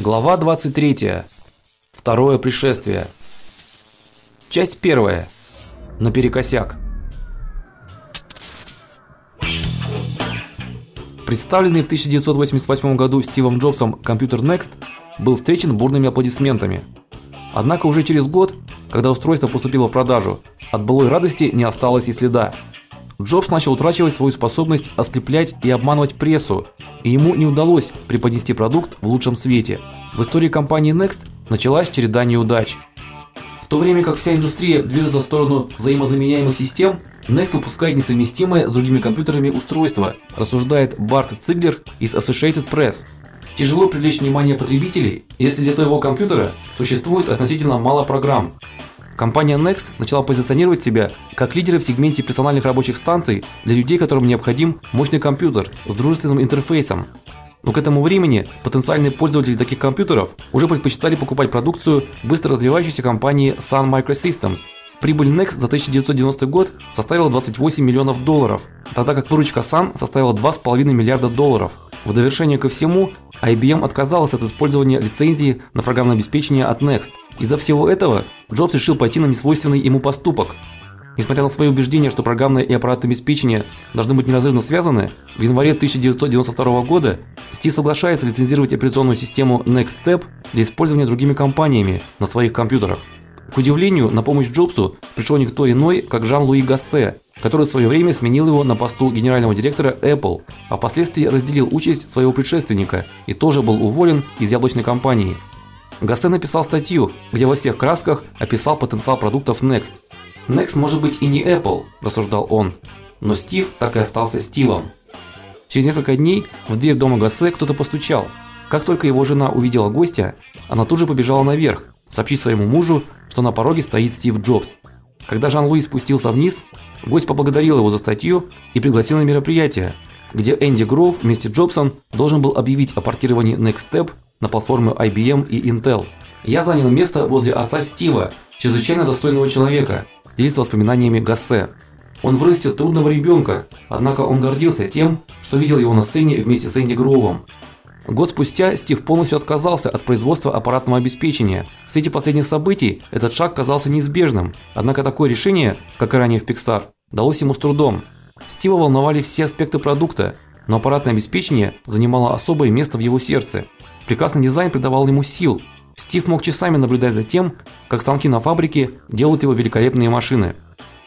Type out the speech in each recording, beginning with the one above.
Глава 23. Второе пришествие. Часть первая. Наперекосяк. Представленный в 1988 году Стивом Джобсом компьютер Next был встречен бурными аплодисментами. Однако уже через год, когда устройство поступило в продажу, от былой радости не осталось и следа. Джобс начал утрачивать свою способность ослеплять и обманывать прессу, и ему не удалось преподнести продукт в лучшем свете. В истории компании Next началась череда неудач. В то время как вся индустрия движется в сторону взаимозаменяемых систем, Next выпускает несовместимое с другими компьютерами устройство, рассуждает Барт Циглер из Associated Press. Тяжело привлечь внимание потребителей, если для твоего компьютера существует относительно мало программ, Компания Next начала позиционировать себя как лидеры в сегменте персональных рабочих станций для людей, которым необходим мощный компьютер с дружественным интерфейсом. Но к этому времени потенциальные пользователи таких компьютеров уже предпочитали покупать продукцию быстро развивающейся компании Sun Microsystems. Прибыль Next за 1990 год составила 28 миллионов долларов, тогда как выручка Sun составила 2,5 миллиарда долларов. В довершение ко всему, IBM отказалась от использования лицензии на программное обеспечение от Next. Из-за всего этого Джобс решил пойти на несвойственный ему поступок. Несмотря на свои убеждения, что программное и аппаратное обеспечение должны быть неразрывно связаны, в январе 1992 года Стив соглашается лицензировать операционную систему Next Step для использования другими компаниями на своих компьютерах. К удивлению, на помощь Джобсу пришел никто иной, как Жан-Луи Гассе, который в свое время сменил его на посту генерального директора Apple, а впоследствии разделил участь своего предшественника и тоже был уволен из яблочной компании. Гассе написал статью, где во всех красках описал потенциал продуктов Next. Next может быть и не Apple, рассуждал он, но Стив так и остался Стивом. Через несколько дней в дверь дома Гассе кто-то постучал. Как только его жена увидела гостя, она тут же побежала наверх, сообщить своему мужу, что на пороге стоит Стив Джобс. Когда Жан-Луи спустился вниз, гость поблагодарил его за статью и пригласил на мероприятие, где Энди Гроув вместе с Джобсом должен был объявить о портировании Next Step на платформы IBM и Intel. Я занял место возле отца Стива, чрезвычайно достойного человека, делится воспоминаниями Гассе. Он вырастил трудного ребенка, однако он гордился тем, что видел его на сцене вместе с Энди Гроувом. Год спустя Стив полностью отказался от производства аппаратного обеспечения. В свете последних событий этот шаг казался неизбежным, однако такое решение, как и ранее в Pixar, далось ему с трудом. Стива волновали все аспекты продукта, но аппаратное обеспечение занимало особое место в его сердце. Прекрасный дизайн придавал ему сил. Стив мог часами наблюдать за тем, как станки на фабрике делают его великолепные машины.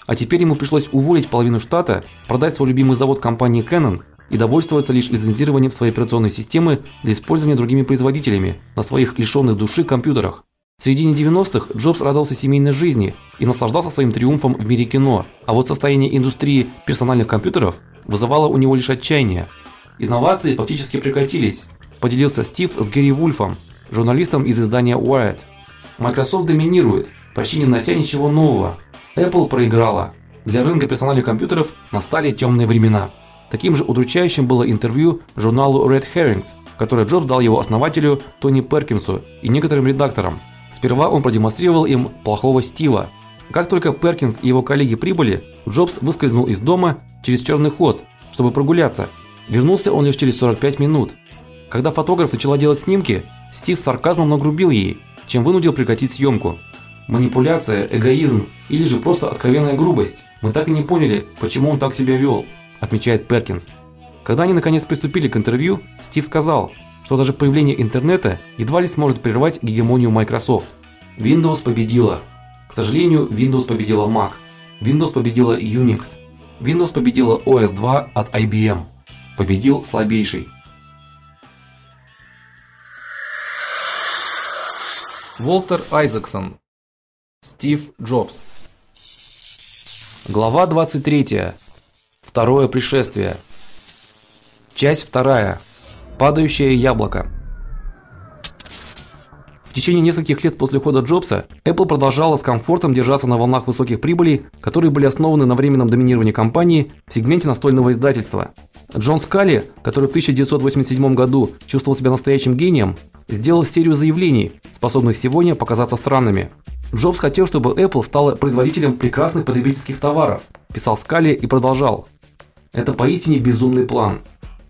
А теперь ему пришлось уволить половину штата, продать свой любимый завод компании Canon и довольствоваться лишь лицензированием своей операционной системы для использования другими производителями на своих лишенных души компьютерах. В середине 90-х Джобс радовался семейной жизни и наслаждался своим триумфом в мире кино, а вот состояние индустрии персональных компьютеров вызывало у него лишь отчаяние. Инновации фактически прекратились, поделился Стив с Гэри Вульфом, журналистом из издания Wired. Microsoft доминирует, почти не внося ничего нового. Apple проиграла. Для рынка персональных компьютеров настали темные времена. Таким же удручающим было интервью журналу Red Herrings, которое Джобс дал его основателю Тони Перкинсу и некоторым редакторам. Сперва он продемонстрировал им плохого Стива. Как только Перкинс и его коллеги прибыли, Джобс выскользнул из дома через черный ход, чтобы прогуляться. Вернулся он лишь через 45 минут. Когда фотограф начала делать снимки, Стив с сарказмом нагрубил ей, чем вынудил прекратить съемку. Манипуляция, эгоизм или же просто откровенная грубость. Мы так и не поняли, почему он так себя вел отмечает Перкинс. Когда они наконец приступили к интервью, Стив сказал, что даже появление интернета едва ли сможет прервать гегемонию Microsoft. Windows победила. К сожалению, Windows победила Mac. Windows победила Unix. Windows победила OS 2 от IBM. Победил слабейший. Волтер Айзексон. Стив Джобс. Глава 23. Второе пришествие. Часть вторая. Падающее яблоко. В течение нескольких лет после ухода Джобса Apple продолжала с комфортом держаться на волнах высоких прибылей, которые были основаны на временном доминировании компании в сегменте настольного издательства. Джон Скалли, который в 1987 году чувствовал себя настоящим гением, сделал серию заявлений, способных сегодня показаться странными. Джобс хотел, чтобы Apple стала производителем прекрасных потребительских товаров, писал Скалли и продолжал: это поистине безумный план.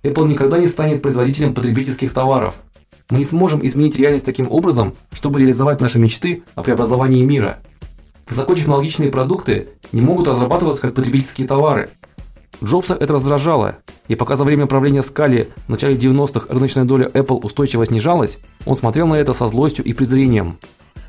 Apple никогда не станет производителем потребительских товаров. Мы не сможем изменить реальность таким образом, чтобы реализовать наши мечты о преобразовании мира. Высокотехнологичные продукты не могут разрабатываться как потребительские товары. Джобса это раздражало, и пока за время правления Скали в начале 90-х рыночная доля Apple устойчиво снижалась, он смотрел на это со злостью и презрением.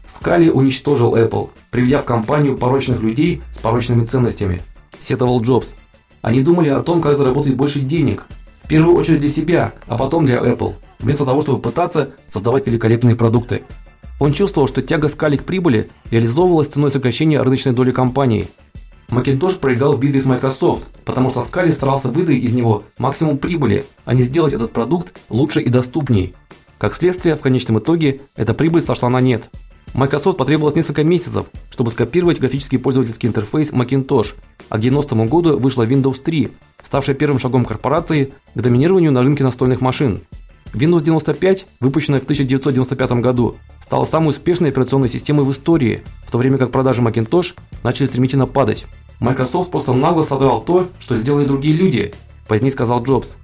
Скали уничтожил Apple, приведя в компанию порочных людей с порочными ценностями, сетовал Джобс. Они думали о том, как заработать больше денег, в первую очередь для себя, а потом для Apple, вместо того, чтобы пытаться создавать великолепные продукты. Он чувствовал, что тяга Скали к прибыли реализовывалась ценой сокращения рыночной доли компании. Macintosh проиграл в битве с Microsoft, потому что Скали старался выдавить из него максимум прибыли, а не сделать этот продукт лучше и доступнее. Как следствие, в конечном итоге эта прибыль сошла на нет. Microsoft потребовалось несколько месяцев, чтобы скопировать графический пользовательский интерфейс Macintosh, а к 90 году вышла Windows 3, ставшая первым шагом корпорации к доминированию на рынке настольных машин. Windows 95, выпущенная в 1995 году, стала самой успешной операционной системой в истории, в то время как продажи Macintosh начали стремительно падать. Microsoft просто нагло содрал то, что сделали другие люди, позднее сказал Джобс.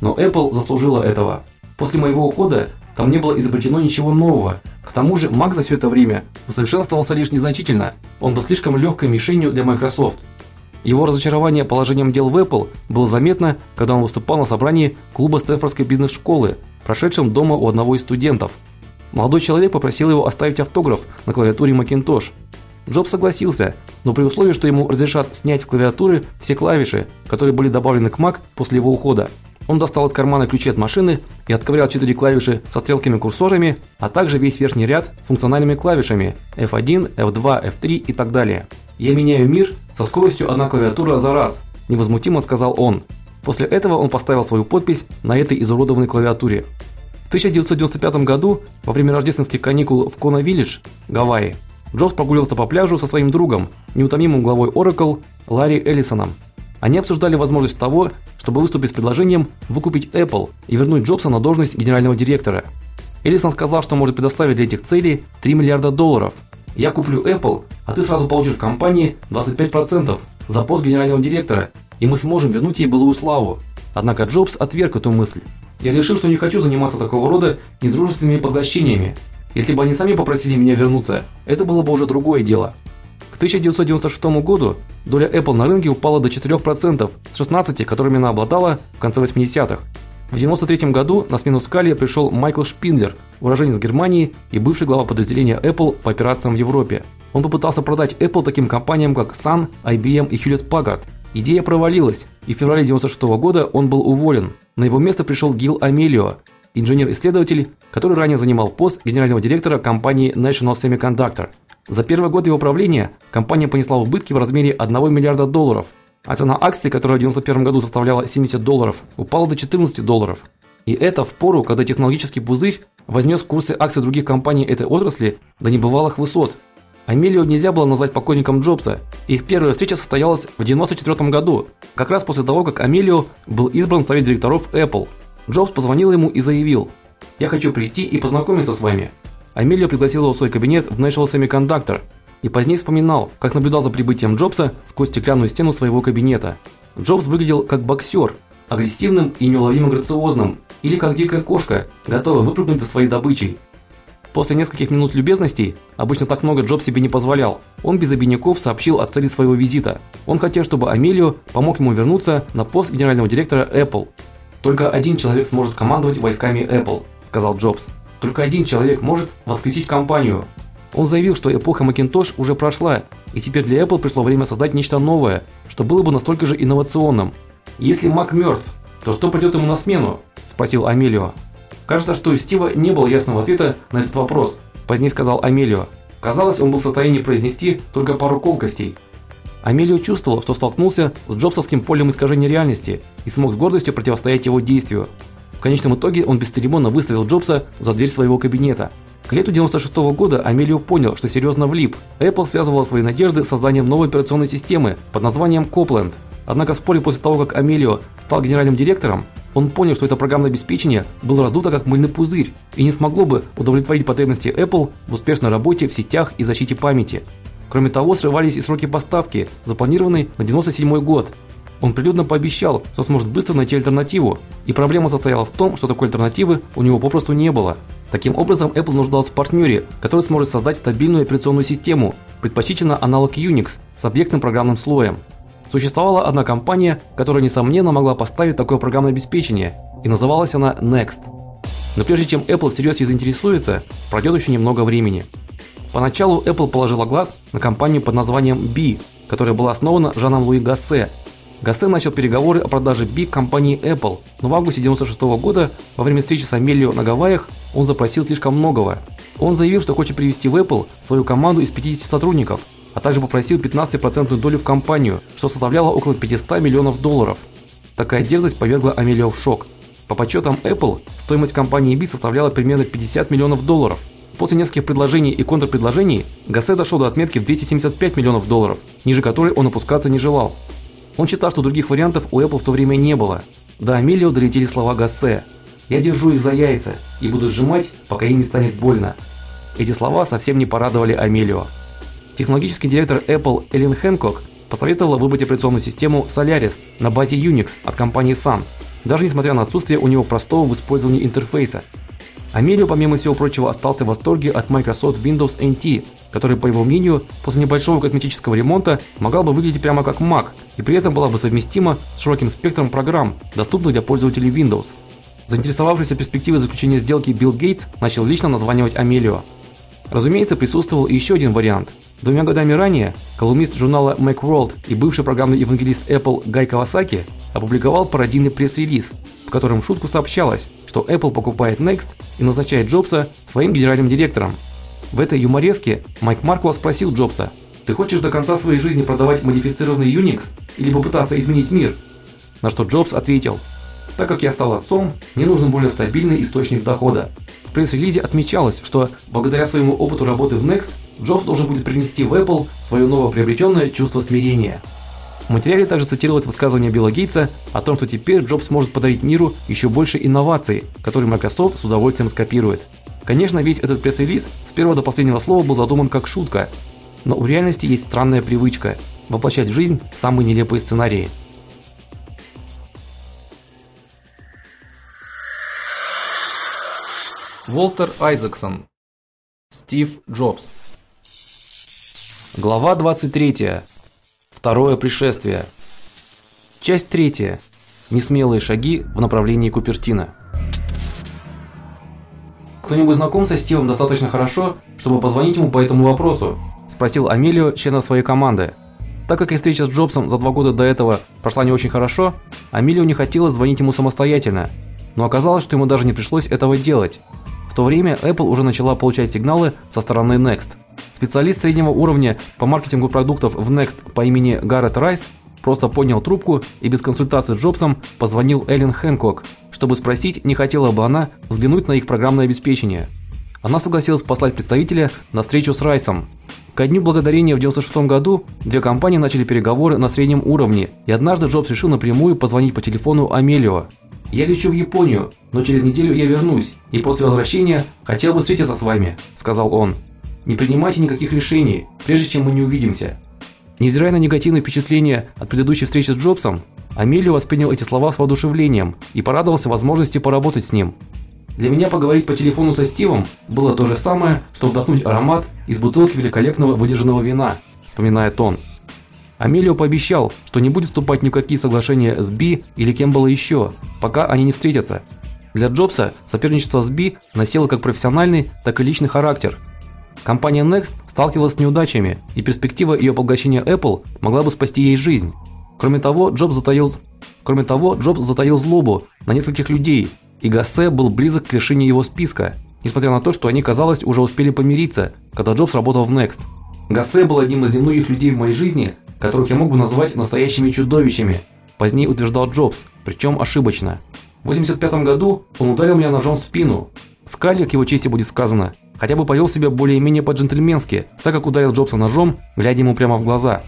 Но Apple заслужила этого. После моего ухода там не было изобретено ничего нового. К тому же Mac за все это время усовершенствовался лишь незначительно. Он был слишком легкой мишенью для Microsoft. Его разочарование положением дел в Apple было заметно, когда он выступал на собрании клуба Стэнфордской бизнес-школы, прошедшем дома у одного из студентов. Молодой человек попросил его оставить автограф на клавиатуре Macintosh. Джобс согласился, но при условии, что ему разрешат снять с клавиатуры все клавиши, которые были добавлены к Mac после его ухода. Он достал из кармана ключи от машины и отковырял четыре клавиши со стрелками-курсорами, а также весь верхний ряд с функциональными клавишами F1, F2, F3 и так далее. "Я меняю мир со скоростью одна клавиатура за раз", невозмутимо сказал он. После этого он поставил свою подпись на этой изуродованной клавиатуре. В 1995 году, во время рождественских каникул в Кона-Виллидж, Гавайи, Джобс прогуливался по пляжу со своим другом, неутомимым главой Oracle Ларри Эллисоном. Они обсуждали возможность того, чтобы выступить с предложением выкупить Apple и вернуть Джобса на должность генерального директора. Эллисон сказал, что может предоставить для этих целей 3 миллиарда долларов. Я куплю Apple, а ты сразу получишь в компании 25% за пост генерального директора, и мы сможем вернуть ей былую славу. Однако Джобс отверг эту мысль. Я решил, что не хочу заниматься такого рода недружественными поглощениями. Если бы они сами попросили меня вернуться, это было бы уже другое дело. К 1996 году доля Apple на рынке упала до 4% с 16, которыми она обладала в конце 80-х. В 1993 году на смену Скали пришел Майкл Шпиндлер, уроженец Германии и бывший глава подразделения Apple по операциям в Европе. Он попытался продать Apple таким компаниям, как Sun, IBM и Hewlett Packard. Идея провалилась, и в феврале 1996 года он был уволен. На его место пришел Гил Амелио, инженер-исследователь, который ранее занимал пост генерального директора компании National Semiconductor. За первый год его правления компания понесла убытки в размере 1 миллиарда долларов, а цена акций, которая в 1991 году составляла 70 долларов, упала до 14 долларов. И это в пору, когда технологический пузырь вознес курсы акций других компаний этой отрасли до небывалых высот. Амелио нельзя было назвать покойником Джобса. Их первая встреча состоялась в 1994 году, как раз после того, как Амелио был избран в совет директоров Apple. Джобс позвонил ему и заявил: "Я хочу прийти и познакомиться с вами. Амелио пригласил его в свой кабинет в National Semiconductor и позднее вспоминал, как наблюдал за прибытием Джобса сквозь стеклянную стену своего кабинета. Джобс выглядел как боксер, агрессивным и неуловимо грациозным, или как дикая кошка, готовая выпрыгнуть за своей добычей. После нескольких минут любезностей, обычно так много Джобс себе не позволял, он без обиняков сообщил о цели своего визита. Он хотел, чтобы Амелио помог ему вернуться на пост генерального директора Apple. Только один человек сможет командовать войсками Apple, сказал Джобс. Только один человек может воскресить компанию. Он заявил, что эпоха Macintosh уже прошла, и теперь для Apple пришло время создать нечто новое, что было бы настолько же инновационным. Если Mac мертв, то что придет ему на смену? спросил Амелио. Кажется, что у Стива не было ясного ответа на этот вопрос, позднее сказал Амелио. Казалось, он был в состоянии произнести только пару колкостей. Амелио чувствовал, что столкнулся с джобсовским полем искажения реальности и смог с гордостью противостоять его действию. В конечном итоге он бесцеремонно выставил Джобса за дверь своего кабинета. К лету 96 -го года Амелио понял, что серьезно влип. Apple связывала свои надежды с созданием новой операционной системы под названием Copland. Однако вскоре после того, как Амелио стал генеральным директором, он понял, что это программное обеспечение было раздуто как мыльный пузырь и не смогло бы удовлетворить потребности Apple в успешной работе в сетях и защите памяти. Кроме того, срывались и сроки поставки, запланированные на 97 год. Он прилюдно пообещал, что сможет быстро найти альтернативу, и проблема состояла в том, что такой альтернативы у него попросту не было. Таким образом, Apple нуждалась в партнере, который сможет создать стабильную операционную систему, предпочтительно аналог Unix с объектным программным слоем. Существовала одна компания, которая несомненно могла поставить такое программное обеспечение, и называлась она Next. Но прежде чем Apple всерьез ей заинтересуется, пройдет еще немного времени. Поначалу Apple положила глаз на компанию под названием B, которая была основана Жаном Луи Гассе. Гассе начал переговоры о продаже B компании Apple, но в августе 96 -го года во время встречи с Амелио на Гавайях он запросил слишком многого. Он заявил, что хочет привести в Apple свою команду из 50 сотрудников, а также попросил 15% долю в компанию, что составляло около 500 миллионов долларов. Такая дерзость повергла Амелио в шок. По подсчетам Apple, стоимость компании B составляла примерно 50 миллионов долларов. После нескольких предложений и контрпредложений Гассе дошел до отметки в 275 миллионов долларов, ниже которой он опускаться не желал. Он считал, что других вариантов у Apple в то время не было. До Амелио долетели слова Гассе: "Я держу их за яйца и буду сжимать, пока им не станет больно". Эти слова совсем не порадовали Амелио. Технологический директор Apple Эллен Хэнкок посоветовала выбрать операционную систему Solaris на базе Unix от компании Sun, даже несмотря на отсутствие у него простого в использовании интерфейса. Амелио, помимо всего прочего, остался в восторге от Microsoft Windows NT, который, по его мнению, после небольшого косметического ремонта могла бы выглядеть прямо как Mac и при этом была бы совместима с широким спектром программ, доступных для пользователей Windows. Заинтересовавшийся перспективой заключения сделки Билл Гейтс начал лично названивать Амелио. Разумеется, присутствовал и еще один вариант. Двумя годами ранее колумнист журнала Macworld и бывший программный евангелист Apple Гай Кавасаки опубликовал пародийный пресс-релиз, в котором в шутку сообщалось, что Apple покупает Next и назначает Джобса своим генеральным директором. В этой юмореске Майк Маркуэлл спросил Джобса: "Ты хочешь до конца своей жизни продавать модифицированный Unix или попытаться изменить мир?" На что Джобс ответил: "Так как я стал отцом, мне нужен более стабильный источник дохода". В пресс-релизе отмечалось, что благодаря своему опыту работы в Next Джобс должен будет принести в Apple свое новоприобретенное чувство смирения. В материале также цитировалось высказывание Билла Гейтса о том, что теперь Джобс может подарить миру еще больше инноваций, которые Microsoft с удовольствием скопирует. Конечно, весь этот пресс-релиз с первого до последнего слова был задуман как шутка, но у реальности есть странная привычка воплощать в жизнь самые нелепые сценарии. Волтер Айзексон. Стив Джобс. Глава 23. Второе пришествие. Часть третья. Несмелые шаги в направлении Купертино. Кто-нибудь знаком со Стивом достаточно хорошо, чтобы позвонить ему по этому вопросу? спросил Амелио, членов своей команды. Так как и встреча с Джобсом за два года до этого прошла не очень хорошо, Амелио не хотелось звонить ему самостоятельно, но оказалось, что ему даже не пришлось этого делать. То время Apple уже начала получать сигналы со стороны Next. Специалист среднего уровня по маркетингу продуктов в Next по имени Гаррет Райс просто поднял трубку и без консультации с Джобсом позвонил Эллен Хэнкок, чтобы спросить, не хотела бы она взглянуть на их программное обеспечение. Она согласилась послать представителя на встречу с Райсом. Ко дню благодарения в 96 году две компании начали переговоры на среднем уровне, и однажды Джобс решил напрямую позвонить по телефону Амелио. "Я лечу в Японию, но через неделю я вернусь, и после возвращения хотел бы встретиться с вами", сказал он. Не принимайте никаких решений, прежде чем мы не увидимся. Невзирая на негативные впечатления от предыдущей встречи с Джобсом, Амелио воспринял эти слова с воодушевлением и порадовался возможности поработать с ним. Для меня поговорить по телефону со Стивом было то же самое, что вдохнуть аромат из бутылки великолепного выдержанного вина, вспоминает он. Амелио пообещал, что не будет вступать ни в какие соглашения с Би или кем было еще, пока они не встретятся. Для Джобса соперничество с Би носило как профессиональный, так и личный характер, Компания Next сталкивалась с неудачами, и перспектива ее поглощения Apple могла бы спасти ей жизнь. Кроме того, Джобс затаил Кроме того, Джобс затаил злобу на нескольких людей, и Гассе был близок к вершине его списка, несмотря на то, что они, казалось, уже успели помириться, когда Джобс работал в Next. Гассе был одним из немногих людей в моей жизни, которых я мог бы назвать настоящими чудовищами, позднее утверждал Джобс, причем ошибочно. В 85 году он ударил меня ножом в спину. Скалли, к его чести будет сказано, хотя бы повел себя более-менее по-джентльменски, так как ударил Джобса ножом, глядя ему прямо в глаза.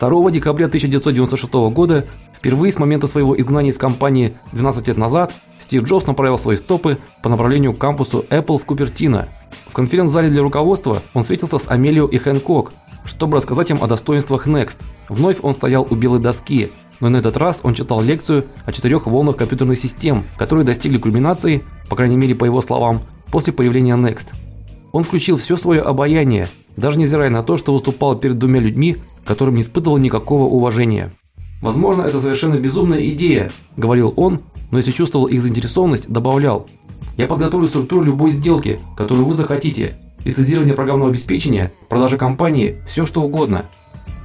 2 декабря 1996 года, впервые с момента своего изгнания из компании 12 лет назад, Стив Джобс направил свои стопы по направлению к кампусу Apple в Купертино. В конференц-зале для руководства он встретился с Амелио и Хэнкок, чтобы рассказать им о достоинствах Next. Вновь он стоял у белой доски, но на этот раз он читал лекцию о четырех волнах компьютерных систем, которые достигли кульминации, по крайней мере по его словам, после появления Next. Он включил все свое обаяние, даже невзирая на то, что выступал перед двумя людьми, которым не испытывал никакого уважения. Возможно, это совершенно безумная идея, говорил он, но если чувствовал их заинтересованность, добавлял: Я подготовлю структуру любой сделки, которую вы захотите. Лицензирование программного обеспечения, продажа компании, все что угодно.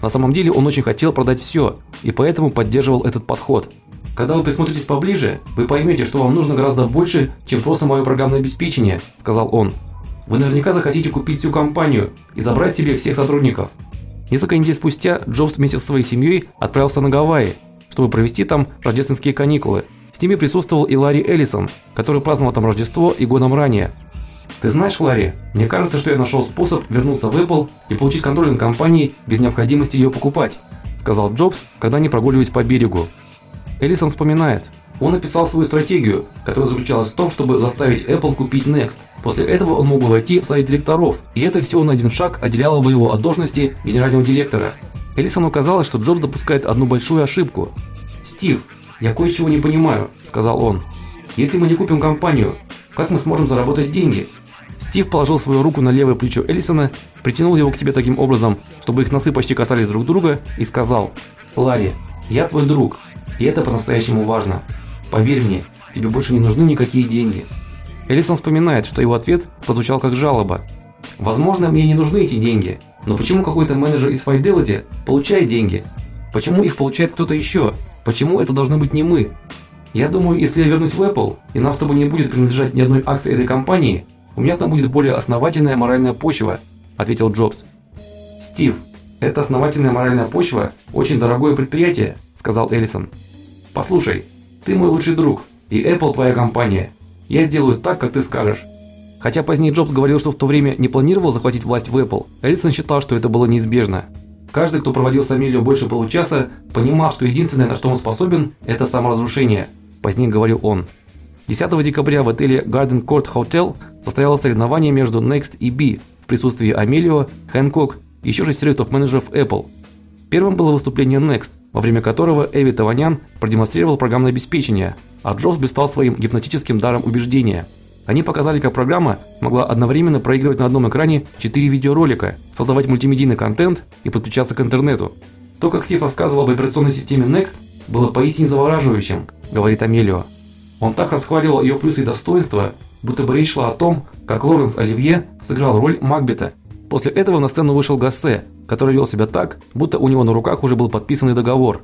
На самом деле он очень хотел продать все, и поэтому поддерживал этот подход. Когда вы присмотритесь поближе, вы поймете, что вам нужно гораздо больше, чем просто мое программное обеспечение, сказал он. Вы наверняка захотите купить всю компанию и забрать себе всех сотрудников. Несколько недель спустя Джобс вместе со своей семьей отправился на Гавайи, чтобы провести там рождественские каникулы. С ними присутствовал и Ларри Эллисон, который праздновал там Рождество и годом ранее. Ты знаешь, Ларри, мне кажется, что я нашел способ вернуться в Apple и получить контроль над компанией без необходимости ее покупать, сказал Джобс, когда они прогуливались по берегу. Эллисон вспоминает: он написал свою стратегию, которая заключалась в том, чтобы заставить Apple купить Next. После этого он мог бы войти в совет директоров, и это всего на один шаг отделяло бы его от должности генерального директора. Элисону казалось, что Джобс допускает одну большую ошибку. "Стив, я кое-чего не понимаю", сказал он. "Если мы не купим компанию, как мы сможем заработать деньги?" Стив положил свою руку на левое плечо Элисона, притянул его к себе таким образом, чтобы их носы почти касались друг друга, и сказал: "Ларри, я твой друг, и это по-настоящему важно. Поверь мне, тебе больше не нужны никакие деньги. Элисон вспоминает, что его ответ прозвучал как жалоба. Возможно, мне не нужны эти деньги, но почему какой-то менеджер из Fidelity получает деньги? Почему их получает кто-то еще? Почему это должны быть не мы? Я думаю, если я вернусь в Apple, и нам с тобой не будет принадлежать ни одной акции этой компании, у меня там будет более основательная моральная почва, ответил Джобс. Стив, это основательная моральная почва очень дорогое предприятие, сказал Эллисон. Послушай, ты мой лучший друг, и Apple твоя компания. Я сделаю так, как ты скажешь. Хотя позднее Джобс говорил, что в то время не планировал захватить власть в Apple, Эллисон считал, что это было неизбежно. Каждый, кто проводил с Амелио больше получаса, понимал, что единственное, на что он способен, это саморазрушение. Позднее говорил он. 10 декабря в отеле Garden Court Hotel состоялось соревнование между Next и B в присутствии Амелио, Хэнкок и еще шестерых топ-менеджеров Apple. Первым было выступление Next, во время которого Эви Таванян продемонстрировал программное обеспечение, а Джобс блистал своим гипнотическим даром убеждения. Они показали, как программа могла одновременно проигрывать на одном экране четыре видеоролика, создавать мультимедийный контент и подключаться к интернету. То, как Стив рассказывал об операционной системе Next, было поистине завораживающим, говорит Амелио. Он так расхваливал ее плюсы и достоинства, будто бы речь шла о том, как Лоренс Оливье сыграл роль Макбета. После этого на сцену вышел Гассе, который вел себя так, будто у него на руках уже был подписанный договор.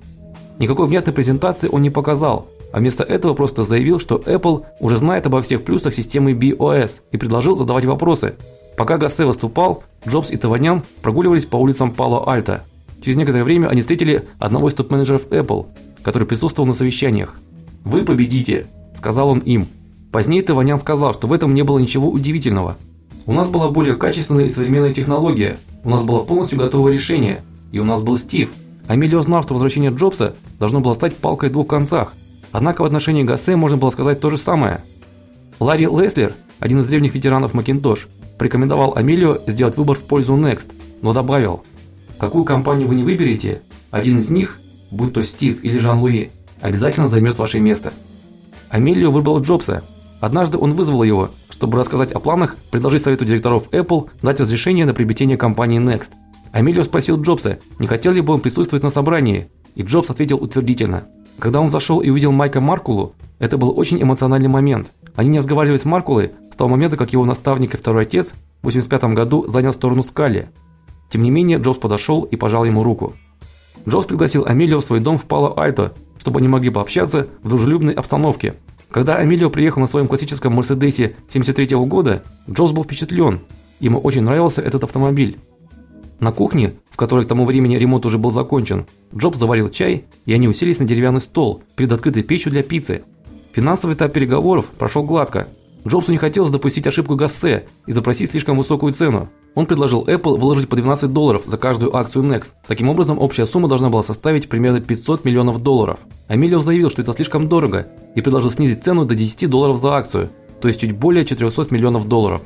Никакой внятной презентации он не показал, а вместо этого просто заявил, что Apple уже знает обо всех плюсах системы BOS и предложил задавать вопросы. Пока Гассе выступал, Джобс и Таванян прогуливались по улицам Пало-Альто. Через некоторое время они встретили одного из топ-менеджеров Apple, который присутствовал на совещаниях. "Вы победите", сказал он им. Позднее Таванян сказал, что в этом не было ничего удивительного. У нас была более качественная и современная технология, у нас было полностью готовое решение, и у нас был Стив. Амелио знал, что возвращение Джобса должно было стать палкой в двух концах. Однако в отношении Гассе можно было сказать то же самое. Ларри Леслер, один из древних ветеранов Macintosh, порекомендовал Амелио сделать выбор в пользу Next, но добавил: "Какую компанию вы не выберете, один из них, будь то Стив или Жан-Луи, обязательно займет ваше место". Амелио выбрал Джобса. Однажды он вызвал его, чтобы рассказать о планах, предложить совету директоров Apple дать разрешение на приобретение компании Next. Амелио спросил Джобса, не хотел ли бы он присутствовать на собрании, и Джобс ответил утвердительно. Когда он зашел и увидел Майка Маркулу, это был очень эмоциональный момент. Они не разговаривали с Маркулой с того момента, как его наставник и второй отец в 85 году занял сторону Скалли. Тем не менее, Джобс подошел и пожал ему руку. Джобс пригласил Амелио в свой дом в Пало-Альто, чтобы они могли пообщаться в дружелюбной обстановке. Когда Амелио приехал на своем классическом Мерседесе 73 -го года, Джобс был впечатлен. Ему очень нравился этот автомобиль. На кухне, в которой к тому времени ремонт уже был закончен, Джобс заварил чай, и они уселись на деревянный стол перед открытой печью для пиццы. Финансовый этап переговоров прошел гладко. Джобсу не хотелось допустить ошибку Гассе и запросить слишком высокую цену. Он предложил Apple вложить по 12 долларов за каждую акцию Next. Таким образом, общая сумма должна была составить примерно 500 миллионов долларов. Амелио заявил, что это слишком дорого, и предложил снизить цену до 10 долларов за акцию, то есть чуть более 400 миллионов долларов.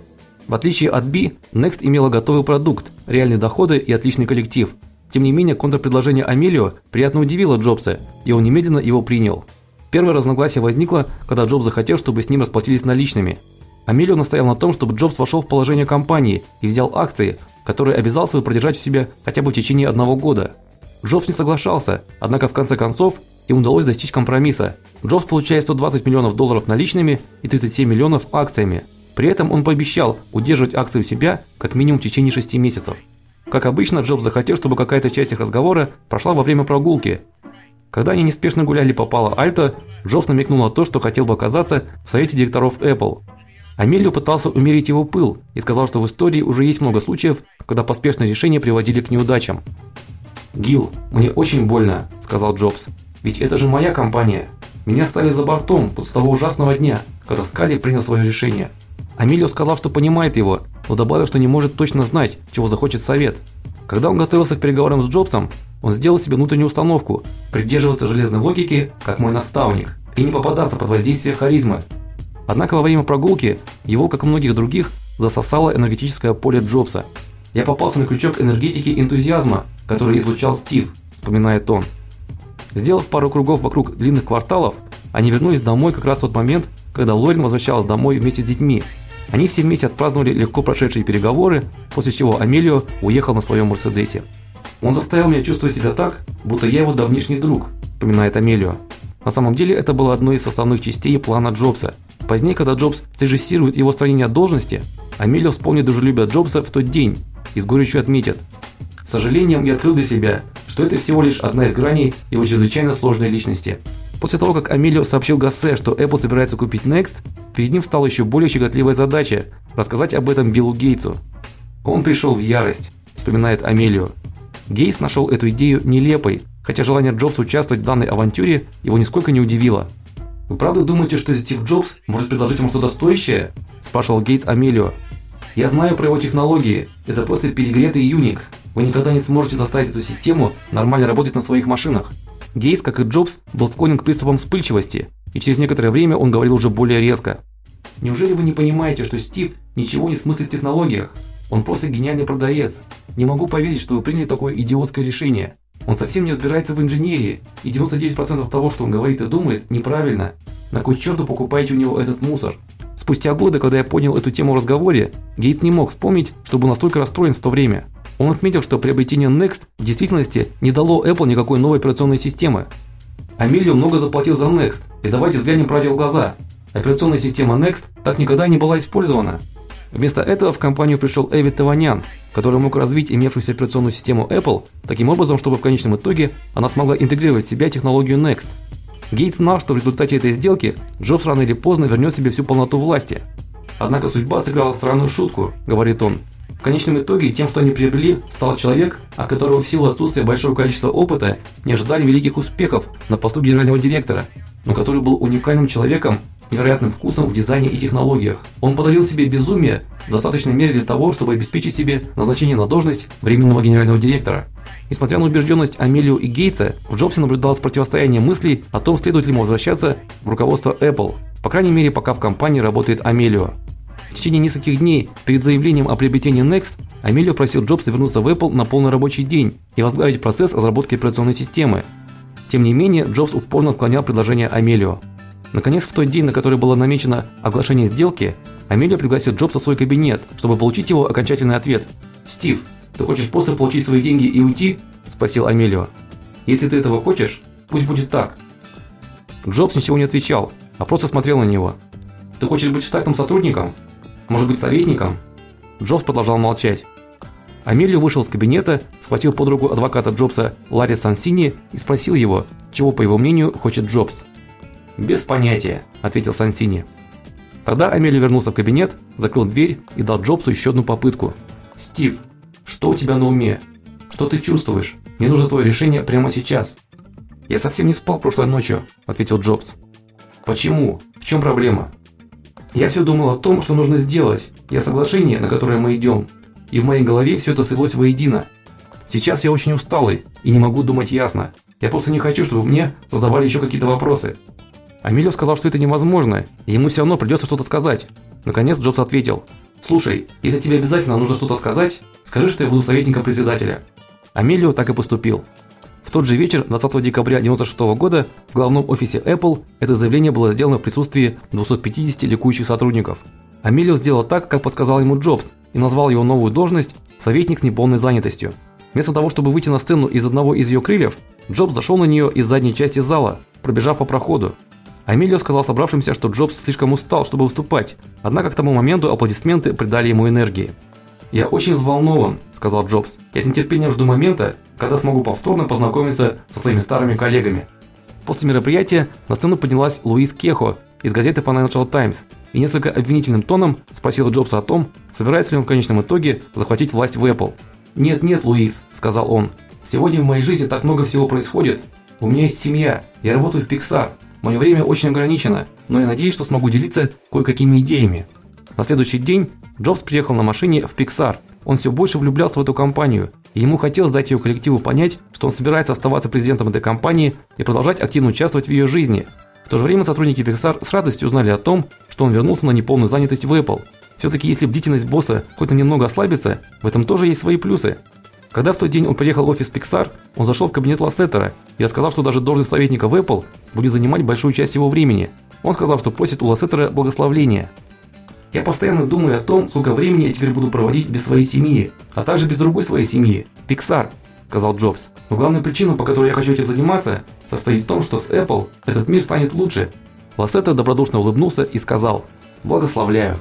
В отличие от B, Next имела готовый продукт, реальные доходы и отличный коллектив. Тем не менее, контрпредложение Амелио приятно удивило Джобса, и он немедленно его принял. Первое разногласие возникло, когда Джобс захотел, чтобы с ним расплатились наличными. Амелио настоял на том, чтобы Джобс вошел в положение компании и взял акции, которые обязался бы продержать в себе хотя бы в течение одного года. Джобс не соглашался, однако в конце концов им удалось достичь компромисса. Джобс получает 120 миллионов долларов наличными и 37 миллионов акциями. При этом он пообещал удерживать акции у себя как минимум в течение 6 месяцев. Как обычно, Джобс захотел, чтобы какая-то часть их разговора прошла во время прогулки. Когда они неспешно гуляли по Пало-Альто, Джобс намекнул на то, что хотел бы оказаться в совете директоров Apple. Амелио пытался умерить его пыл и сказал, что в истории уже есть много случаев, когда поспешные решения приводили к неудачам. "Гил, мне очень больно", сказал Джобс. "Ведь это же моя компания. Меня оставили за бортом после того ужасного дня, когда Скали принял свое решение". Амелио сказал, что понимает его, но добавил, что не может точно знать, чего захочет совет. Когда он готовился к переговорам с Джобсом, он сделал себе внутреннюю установку придерживаться железной логики, как мой наставник, и не попадаться под воздействие харизмы. Однако во время прогулки его, как и многих других, засосало энергетическое поле Джобса. Я попался на крючок энергетики энтузиазма, который излучал Стив, вспоминает он. Сделав пару кругов вокруг длинных кварталов, они вернулись домой как раз в тот момент, когда Лорен возвращалась домой вместе с детьми. Они все вместе отпраздновали легко прошедшие переговоры, после чего Амелио уехал на своем Мерседесе. Он заставил меня чувствовать себя так, будто я его давнишний друг, вспоминает Амелио. На самом деле это было одной из составных частей плана Джобса. Позднее, когда Джобс срежиссирует его устранение от должности, Амелио вспомнит дружелюбие Джобса в тот день и с горечью отметит: "С сожалением я открыл для себя, что это всего лишь одна из граней его чрезвычайно сложной личности". После того, как Амелио сообщил Гассе, что Apple собирается купить Next, перед ним стала еще более щекотливая задача рассказать об этом Биллу Гейтсу. Он пришел в ярость, вспоминает Амелио. Гейтс нашел эту идею нелепой, хотя желание Джобса участвовать в данной авантюре его нисколько не удивило. Вы правда думаете, что Стив Джобс может предложить вам что-то стоящее? спрашивал Гейтс Амелио. Я знаю про его технологии. Это просто перегретый Unix. Вы никогда не сможете заставить эту систему нормально работать на своих машинах. Гейтс, как и Джобс, был склонен к приступам вспыльчивости, и через некоторое время он говорил уже более резко. Неужели вы не понимаете, что Стив ничего не смыслит в технологиях? Он просто гениальный продавец. Не могу поверить, что вы приняли такое идиотское решение. Он совсем не разбирается в инженерии, и 99% того, что он говорит и думает, неправильно. На кой черт вы покупаете у него этот мусор? Спустя годы, когда я понял эту тему в разговоре, Гейтс не мог вспомнить, что был настолько расстроен в то время. Он отметил, что приобретение Next в действительности не дало Apple никакой новой операционной системы. Амелио много заплатил за Next, и давайте взглянем правде в глаза. Операционная система Next так никогда не была использована. Вместо этого в компанию пришел Эви Таванян, который мог развить имевшуюся операционную систему Apple таким образом, чтобы в конечном итоге она смогла интегрировать в себя технологию Next. Гейтс знал, что в результате этой сделки Джобс рано или поздно вернет себе всю полноту власти. Однако судьба сыграла странную шутку, говорит он. В конечном итоге тем, что они приобрели, стал человек, от которого в силу отсутствия большого количества опыта не ожидали великих успехов на посту генерального директора, но который был уникальным человеком невероятным вкусом в дизайне и технологиях. Он подарил себе безумие в достаточной мере для того, чтобы обеспечить себе назначение на должность временного генерального директора. Несмотря на убежденность Амелио и Гейтса, в Джобсе наблюдалось противостояние мыслей о том, следует ли ему возвращаться в руководство Apple. По крайней мере, пока в компании работает Амелио. В течение нескольких дней перед заявлением о приобретении Next Амелио просил Джобса вернуться в Apple на полный рабочий день и возглавить процесс разработки операционной системы. Тем не менее, Джобс упорно отклонял предложение Амелио. Наконец, в тот день, на который было намечено оглашение сделки, Амелия пригласил Джобса в свой кабинет, чтобы получить его окончательный ответ. "Стив, ты хочешь просто получить свои деньги и уйти?" спросил Амелио. "Если ты этого хочешь, пусть будет так". Джобс ничего не отвечал, а просто смотрел на него. "Ты хочешь быть штатным сотрудником? Может быть, советником?" Джобс продолжал молчать. Амелио вышел из кабинета, схватил под руку адвоката Джобса Ларри Сансини и спросил его, чего по его мнению хочет Джобс. Без понятия, ответил Сантини. Тогда Амели вернулся в кабинет, закрыл дверь и дал Джобсу еще одну попытку. Стив, что у тебя на уме? Что ты чувствуешь? Мне нужно твое решение прямо сейчас. Я совсем не спал прошлой ночью, ответил Джобс. Почему? В чем проблема? Я все думал о том, что нужно сделать. Я соглашение, на которое мы идем. И в моей голове все это слилось воедино. Сейчас я очень усталый и не могу думать ясно. Я просто не хочу, чтобы мне задавали еще какие-то вопросы. Амилио сказал, что это невозможно, и ему все равно придется что-то сказать. Наконец Джобс ответил: "Слушай, если тебе обязательно нужно что-то сказать, скажи, что я буду советником председателя". Амилио так и поступил. В тот же вечер, 20 декабря 1996 года, в главном офисе Apple это заявление было сделано в присутствии 250 ликующих сотрудников. Амелио сделал так, как подсказал ему Джобс, и назвал его новую должность советник с неполной занятостью. Вместо того, чтобы выйти на сцену из одного из ее крыльев, Джобс зашел на нее из задней части зала, пробежав по проходу. Амелио сказал собравшимся, что Джобс слишком устал, чтобы выступать. Однако к тому моменту аплодисменты придали ему энергии. "Я очень взволнован", сказал Джобс. "Я с нетерпением жду момента, когда смогу повторно познакомиться со своими старыми коллегами". После мероприятия на сцену поднялась Луис Кехо из газеты Financial Times и несколько обвинительным тоном спросила Джобса о том, собирается ли он в конечном итоге захватить власть в Apple. "Нет, нет, Луис", сказал он. "Сегодня в моей жизни так много всего происходит. У меня есть семья, я работаю в Pixar. Мое время очень ограничено, но я надеюсь, что смогу делиться кое-какими идеями". На следующий день Джобс приехал на машине в Pixar. Он все больше влюблялся в эту компанию, и ему хотелось дать ее коллективу понять, что он собирается оставаться президентом этой компании и продолжать активно участвовать в ее жизни. В то же время сотрудники Pixar с радостью узнали о том, что он вернулся на неполную занятость в Apple. все таки если бдительность босса хоть на немного ослабится, в этом тоже есть свои плюсы. Когда в тот день он приехал в офис Pixar, он зашел в кабинет Лассетера и рассказал, что даже должность советника в Apple будет занимать большую часть его времени. Он сказал, что просит у Лассетера благословения. Я постоянно думаю о том, сколько времени я теперь буду проводить без своей семьи, а также без другой своей семьи Pixar, сказал Джобс. Но главная причина, по которой я хочу этим заниматься, состоит в том, что с Apple этот мир станет лучше. Лассетер добродушно улыбнулся и сказал: "Благословляю".